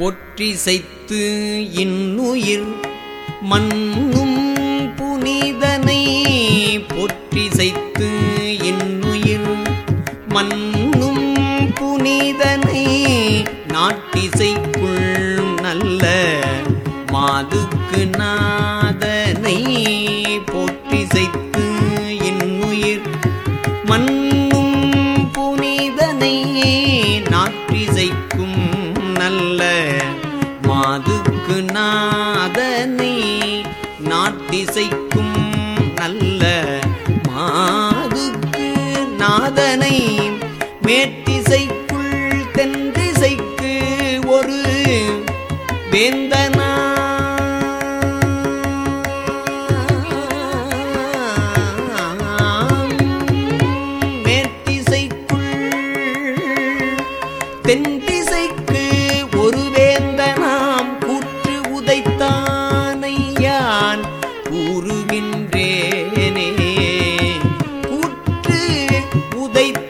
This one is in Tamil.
பொற்றிசைத்து இன்னுயிர் மண்ணும் புனிதனை பொற்றிசைத்து இன்னுயிர் மண்ணும் புனிதனை நாட்டிசைக்குள் நல்ல மாதுக்கு நாதனை பொற்றிசைத்து இன்னுயிர் மண் மாதுக்கு நாதனை நாட்டிசைக்கும் நல்ல மாதுக்கு நாதனை மேட்டிசைக்குள் தென்திசைக்கு ஒரு வேந்தனா. மேட்டிசைக்குள் தென்திசைக்கு ஒரு கூறுகின்றேனே. கூற்று உதைத்தானை